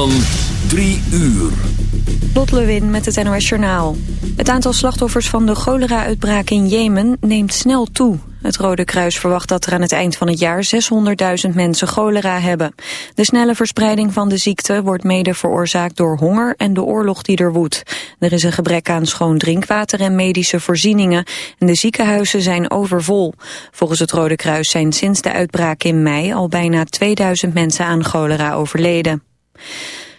van 3 uur. Lot Lewin met het NOS Journaal. Het aantal slachtoffers van de cholera-uitbraak in Jemen neemt snel toe. Het Rode Kruis verwacht dat er aan het eind van het jaar 600.000 mensen cholera hebben. De snelle verspreiding van de ziekte wordt mede veroorzaakt door honger en de oorlog die er woedt. Er is een gebrek aan schoon drinkwater en medische voorzieningen en de ziekenhuizen zijn overvol. Volgens het Rode Kruis zijn sinds de uitbraak in mei al bijna 2000 mensen aan cholera overleden.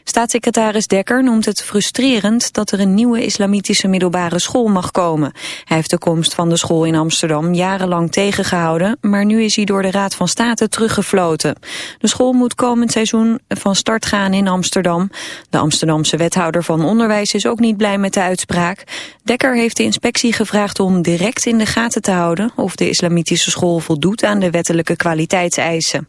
Staatssecretaris Dekker noemt het frustrerend dat er een nieuwe islamitische middelbare school mag komen. Hij heeft de komst van de school in Amsterdam jarenlang tegengehouden, maar nu is hij door de Raad van State teruggefloten. De school moet komend seizoen van start gaan in Amsterdam. De Amsterdamse wethouder van onderwijs is ook niet blij met de uitspraak. Dekker heeft de inspectie gevraagd om direct in de gaten te houden of de islamitische school voldoet aan de wettelijke kwaliteitseisen.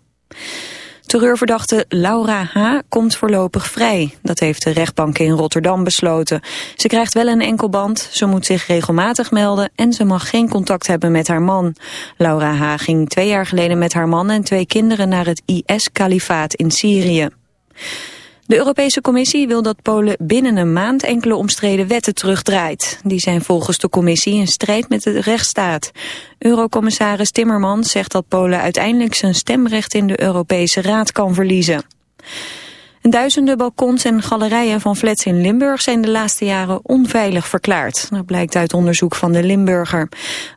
Terreurverdachte Laura H. komt voorlopig vrij. Dat heeft de rechtbank in Rotterdam besloten. Ze krijgt wel een enkelband, ze moet zich regelmatig melden... en ze mag geen contact hebben met haar man. Laura H. ging twee jaar geleden met haar man en twee kinderen... naar het IS-kalifaat in Syrië. De Europese Commissie wil dat Polen binnen een maand enkele omstreden wetten terugdraait. Die zijn volgens de Commissie in strijd met de rechtsstaat. Eurocommissaris Timmermans zegt dat Polen uiteindelijk zijn stemrecht in de Europese Raad kan verliezen. Duizenden balkons en galerijen van flats in Limburg zijn de laatste jaren onveilig verklaard. Dat blijkt uit onderzoek van de Limburger.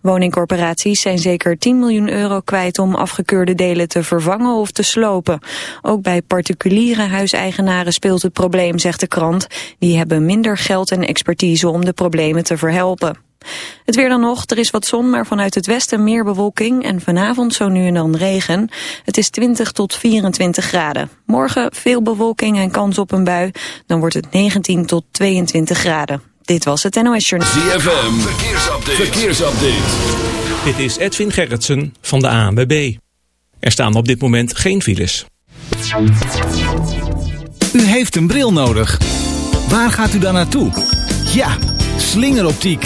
Woningcorporaties zijn zeker 10 miljoen euro kwijt om afgekeurde delen te vervangen of te slopen. Ook bij particuliere huiseigenaren speelt het probleem, zegt de krant. Die hebben minder geld en expertise om de problemen te verhelpen. Het weer dan nog, er is wat zon, maar vanuit het westen meer bewolking en vanavond zo nu en dan regen. Het is 20 tot 24 graden. Morgen veel bewolking en kans op een bui, dan wordt het 19 tot 22 graden. Dit was het NOS Journal. ZFM, verkeersupdate. verkeersupdate. Dit is Edwin Gerritsen van de ANWB. Er staan op dit moment geen files. U heeft een bril nodig. Waar gaat u dan naartoe? Ja, slingeroptiek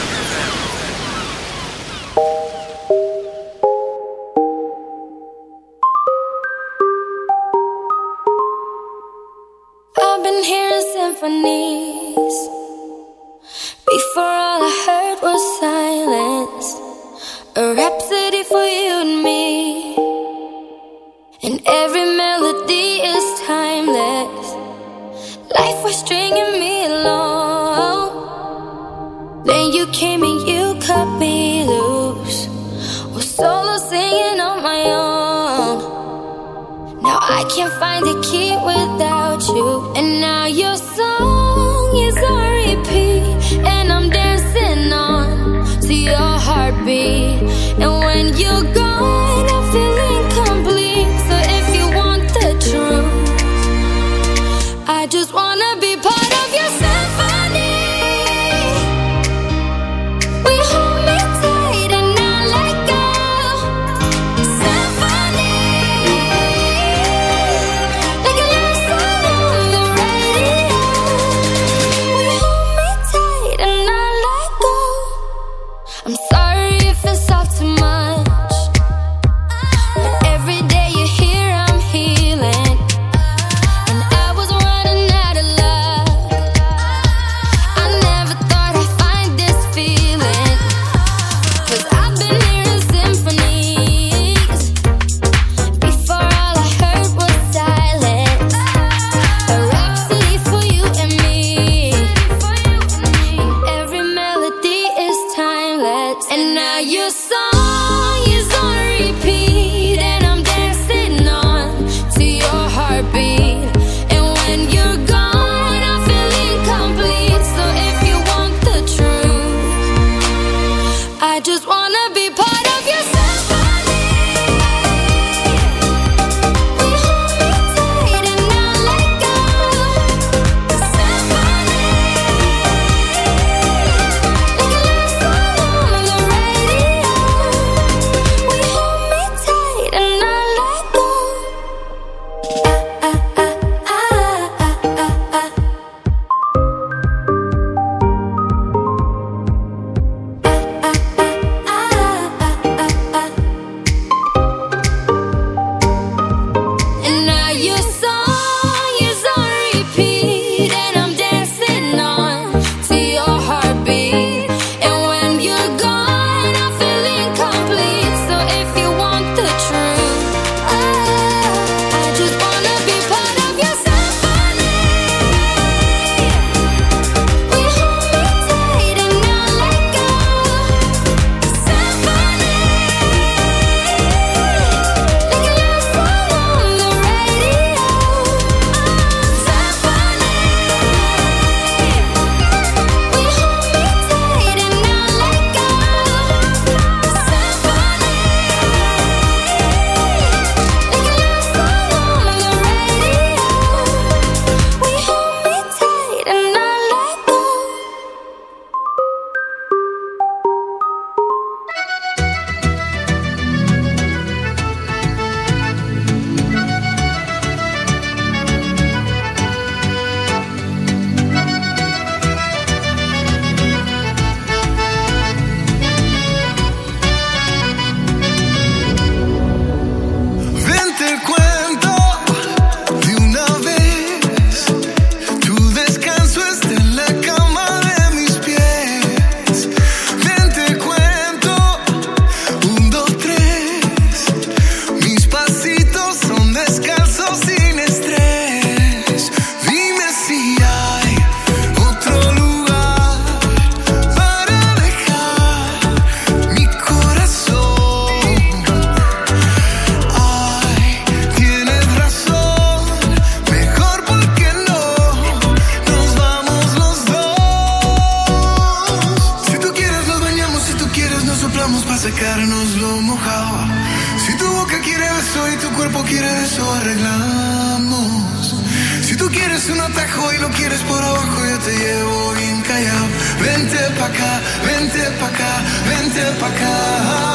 Vente pa' acá, vente pa' acá, vente pa' acá.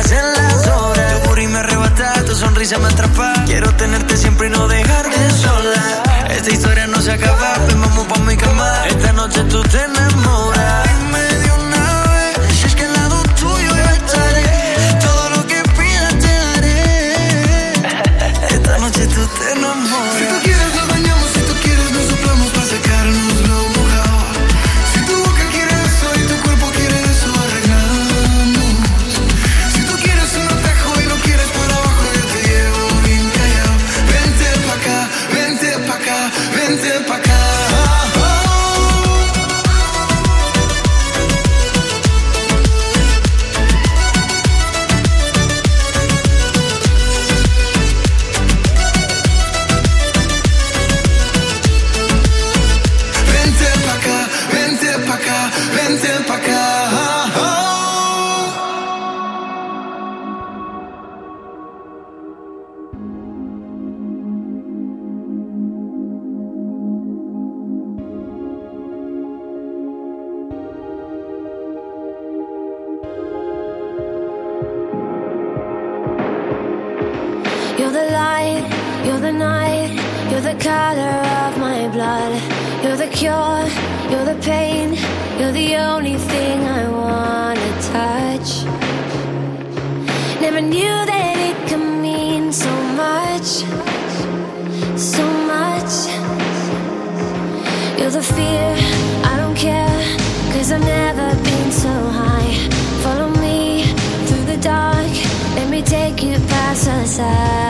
pasen las horas. Tu amor me arrebata, tu sonrisa me atrapa. Quiero tenerte siempre y no dejarte sola. Esta historia no se acaba, ven vamos pa' mi cama. Esta noche tú te enamoras. side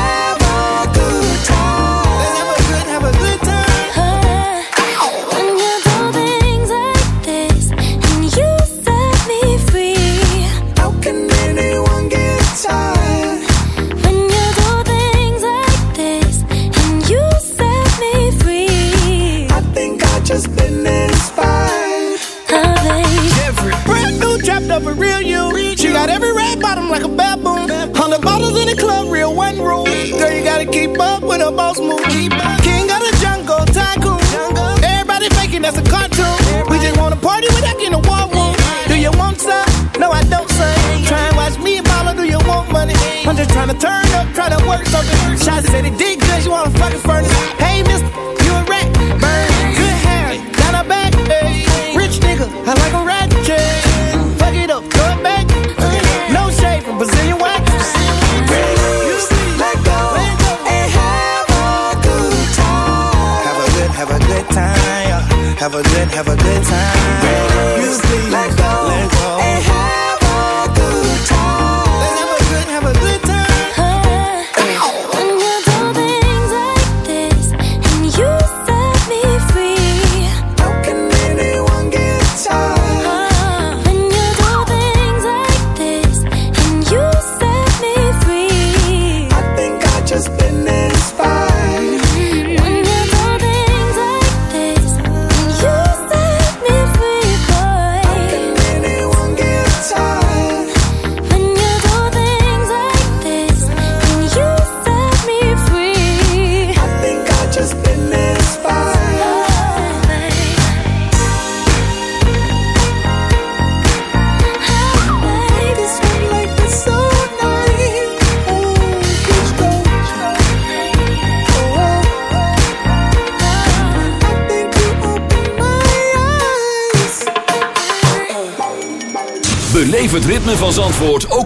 just trying to turn up, try to work something. Shots said it did good, you wanna fucking furnace. Hey, mister, you a rat. Burn, good hair, down her back. Hey, rich nigga, I like a rat chain. Fuck it up, throw it back. No shade from Brazilian wax. Let go and have a good time. Have a good, have a good time. Have a good, have a good time.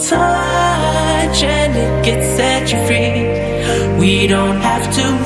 touch and it gets set you free. We don't have to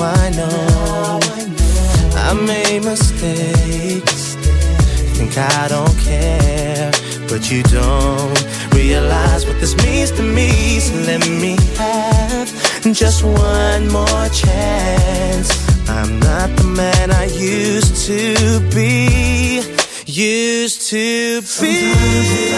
I know I made mistakes. Think I don't care, but you don't realize what this means to me. So let me have just one more chance. I'm not the man I used to be. Used to be.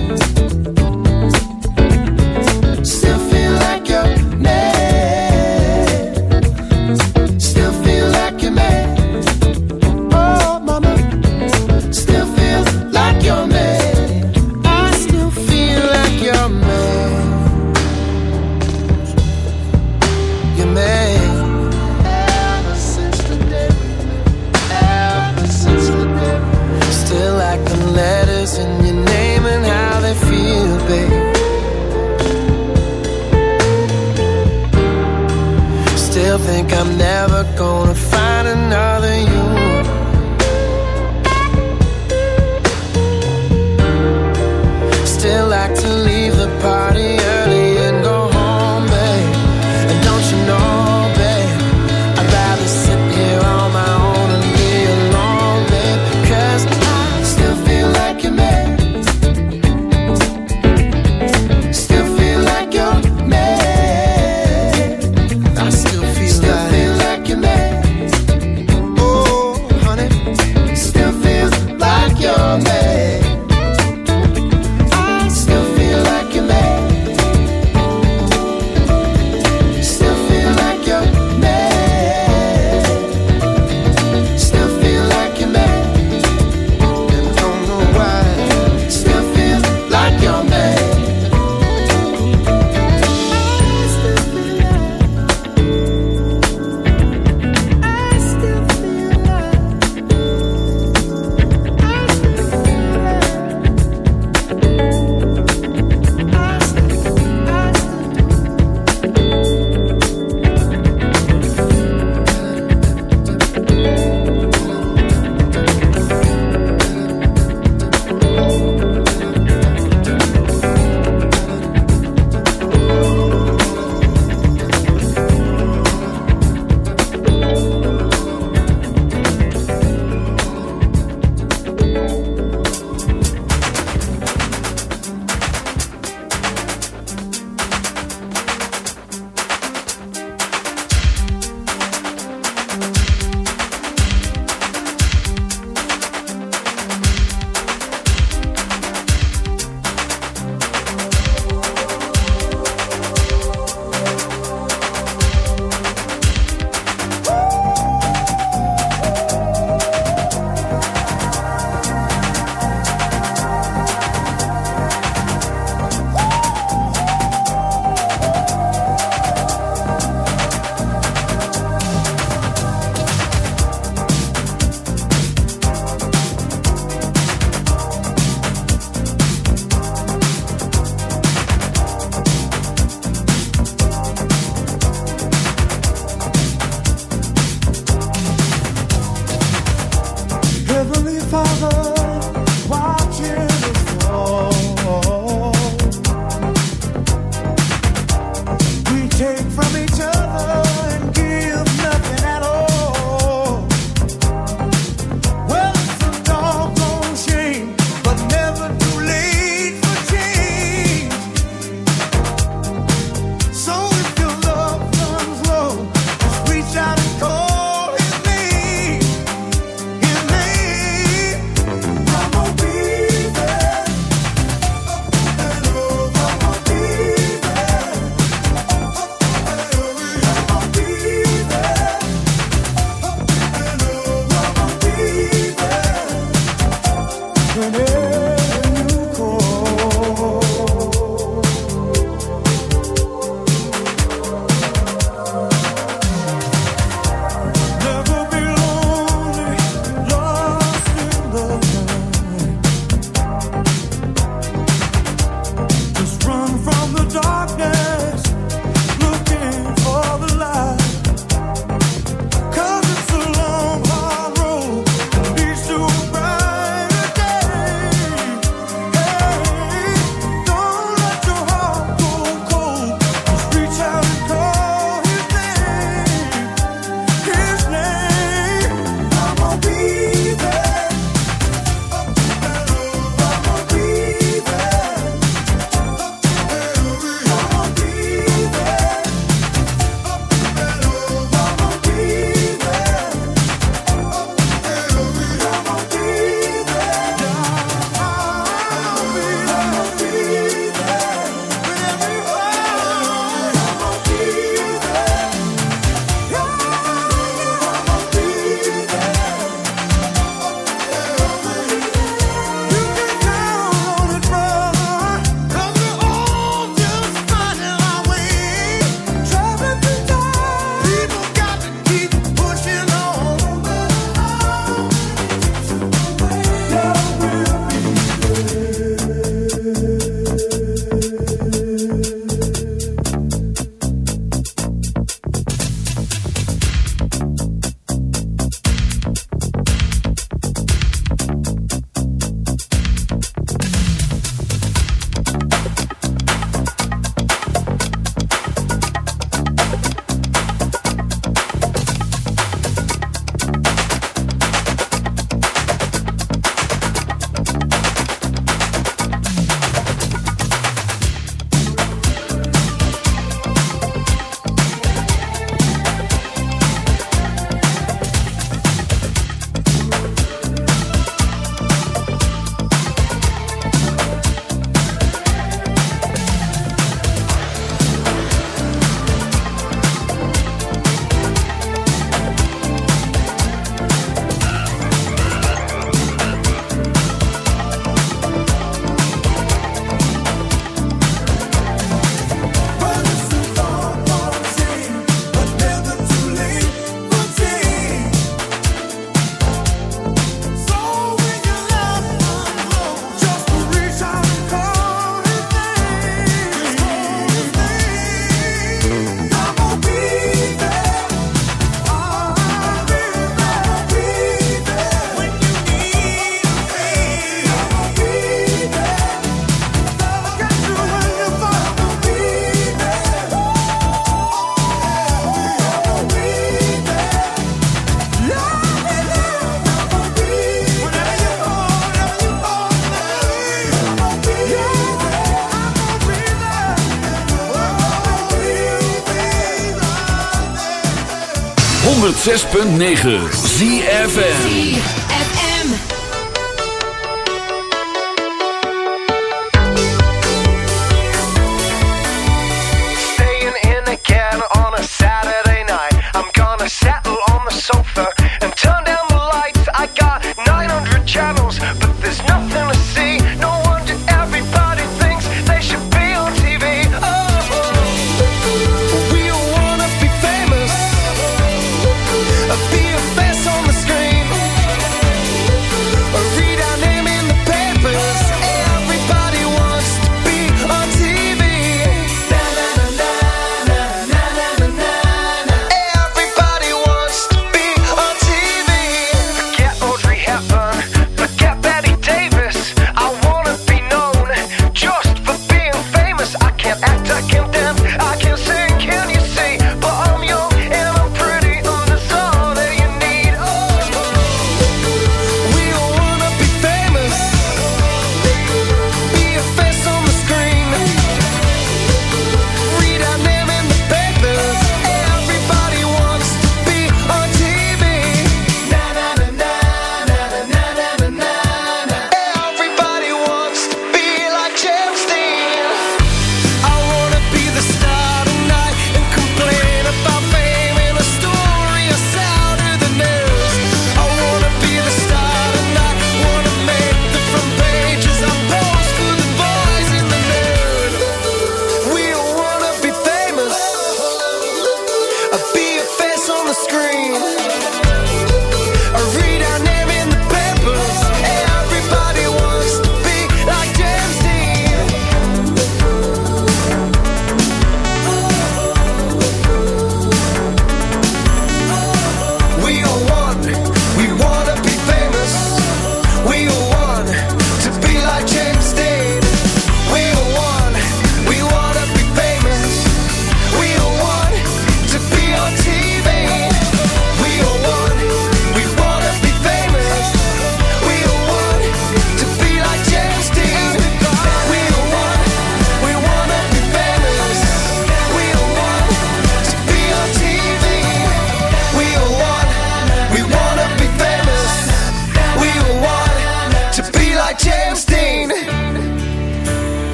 106.9 ZFN